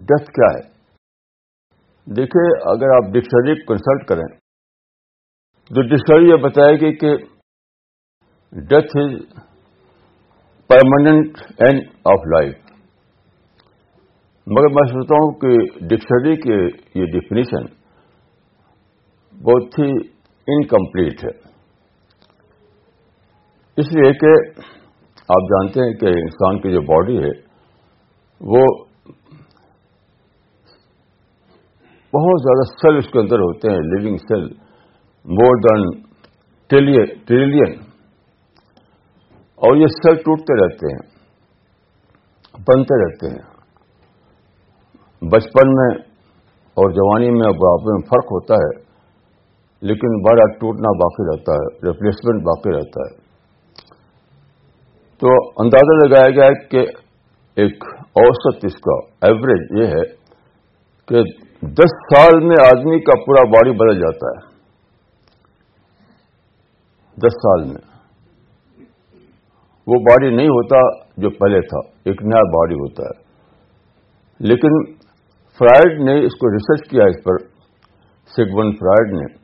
Death کیا ہے۔ دیکھیں، اگر آپ ڈکشنری کنسلٹ کریں، تو ڈکشنری یہ بتائے گی کہ death is permanent end of life. مگر میں سوچتا ہوں کہ ڈکشنری کی یہ ڈیفینیشن بہت ہی انکمپلیٹ ہے۔ اس لیے کہ آپ جانتے ہیں کہ انسان کی جو باڈی ہے، وہ بہت زیادہ سیل اس کے اندر ہوتے ہیں living cell more than trillion اور یہ سیل ٹوٹتے رہتے ہیں، بنتے رہتے ہیں۔ بچپن میں اور جوانی میں بڑھاپے میں فرق ہوتا ہے، لیکن بڑا ٹوٹنا باقی رہتا ہے ریپلیسمنٹ باقی رہتا ہے۔ تو اندازہ لگایا گیا ہے کہ ایک اوسط اس کا ایوریج یہ ہے کہ دس سال میں آدمی کا پورا باڈی بدل جاتا ہے۔ دس سال میں۔ وہ باڈی نہیں ہوتا جو پہلے تھا، ایک نیا باڈی ہوتا ہے۔ لیکن فرائڈ نے اس کو ریسرچ کیا اس پر سگون فرائڈ نے۔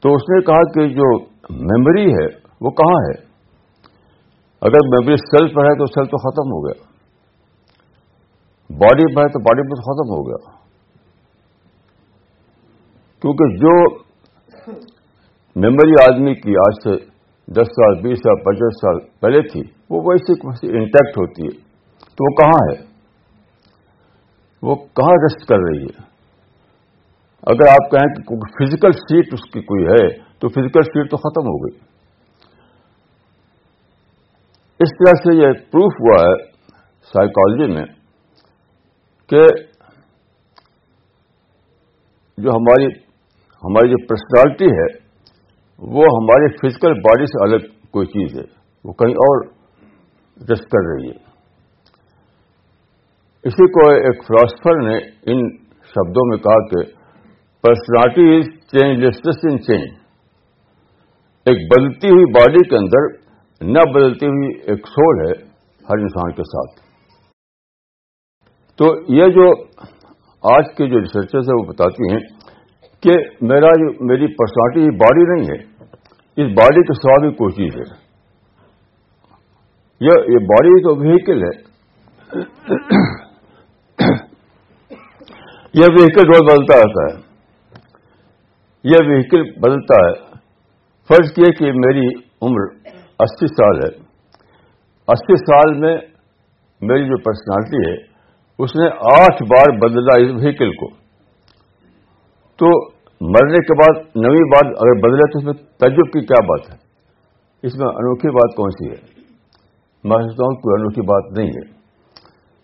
تو اس نے کہا کہ جو میموری ہے، وہ کہاں ہے؟ اگر میموری سیل پر ہے تو سیل تو ختم ہو گیا۔ باڈی پر ہے تو باڈی پر ختم ہو گیا۔ کیونکہ جو میموری آدمی کی آج سے دس سال، بیس سال، پچاس سال پہلے تھی، وہ ویسے انٹیکٹ ہوتی ہے۔ تو وہ کہاں ہے؟ وہ کہاں ریسٹ کر رہی ہے؟ اگر آپ کہیں کہ فزیکل سیٹ اس کی کوئی ہے، تو فزیکل سیٹ تو ختم ہو گئی۔ اس طرح سے یہ پروف ہوا ہے سائیکالوجی میں کہ جو ہماری ہماری جو پرسنالٹی ہے، وہ ہماری فزیکل باڈی سے الگ کوئی چیز ہے۔ وہ کہیں اور ریسٹ کر رہی ہے۔ اسی کو ایک فلاسفر نے ان شبدوں میں کہا کہ personality is change lists in change ایک بدلتی ہوئی باڈی کے اندر نہ بدلتی ہوئی ایک سول ہے ہر انسان کے ساتھ۔ تو یہ جو آج کے جو ریسرچرز ہیں، وہ بتاتی ہیں کہ میرا جو میری پرسنالٹی یہ باڈی نہیں ہے. اس باڈی کے سوا بھی کوئی چیز ہے. یہ باڈی تو وہیکل ہے. یہ وہیکل روز بدلتا رہتا ہے. یہ وہیکل بدلتا ہے. فرض کیے کہ میری عمر اسی سال ہے. اسی سال میں میری جو پرسنالٹی ہے، اس نے آٹھ بار بدلا اس وہیکل کو. تو مرنے کے بعد نوی بات اگر بدلے تو اس میں تجرب کی کیا بات ہے؟ اس میں انوکھی بات کون سی ہے؟ میں سمجھتا ہوں کوئی انوکھی بات نہیں ہے۔